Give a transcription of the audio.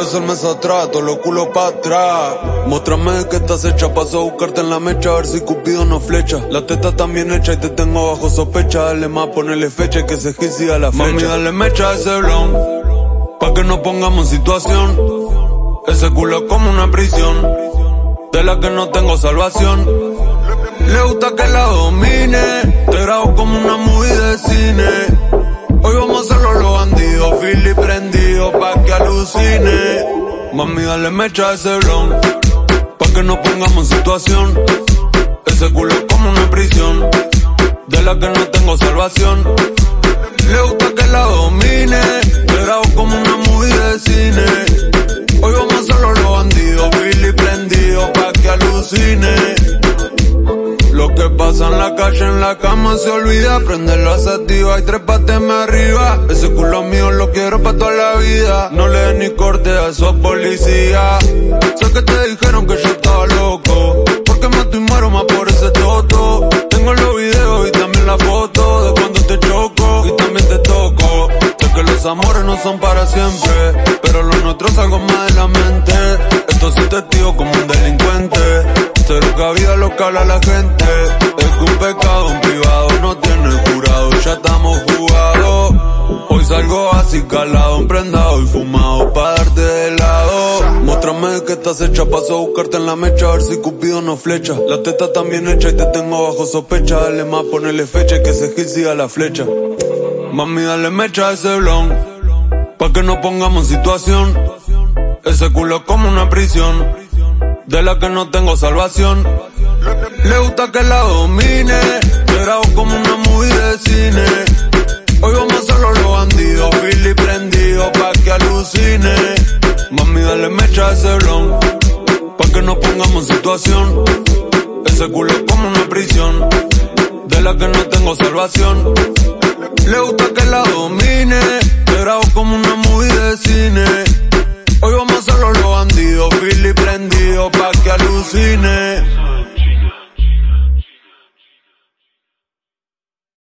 Es el mes atrás, todos los culos pa' atrás. Muéstrame que estás hecha, paso a buscarte en la mecha, a ver si Cupido no flecha. La teta está bien hecha y te tengo bajo sospecha. Dale más, ponele fecha que se siga la fecha. Mami, dale mecha a ese blon, pa' que nos pongamos en situación. Ese culo es como una prisión, de la que no tengo salvación. Le gusta que la domine, te grabo como una movie de cine. Mami, dale mecha ese blon, pa' que nos pongamos en situación. Ese culo es como una prisión, de la que no tengo salvación. Le gusta que la domine, te como una movie de cine. Hoy vamos hacerlo los bandidos, Philly prendido pa' que alucine. Lo que pasa en la calle, en la cama se olvida. Prenderlo activa y tres más arriba. Ese culo mío lo quiero pa' toda la vida. No le ni corte a esos policías. Sé que te dijeron que yo estaba loco. Porque mato y muero más por ese toto. Tengo los videos y también la foto de cuando te choco y también te toco. Sé que los amores no son para siempre, pero los nuestros algo más de la mente. Esto sí testigo como un delincuente. Cero cabida lo que habla la gente. Es que un pecado en privado no tiene jurado. Ya estamos jugados. Hoy salgo así calado, emprendado y fumado pa' darte de lado. Muéstrame que estás hecha, paso a buscarte en la mecha, a ver si Cupido no flecha. La teta también hecha y te tengo bajo sospecha. Dale más, ponele fecha y que se gil siga la flecha. Mami, dale mecha a ese blon, pa' que nos pongamos en situación. Ese culo es como una prisión de la que no tengo salvación. Le gusta que la domine, grabo como una movie de cine. Hoy vamos a hacerlo los bandidos, Billy prendido pa' que alucine. Mami, dale mecha a ese blon, pa' que nos pongamos en situación. Ese culo es como una prisión, de la que no tengo salvación. Le gusta que la domine, grabo como una cine.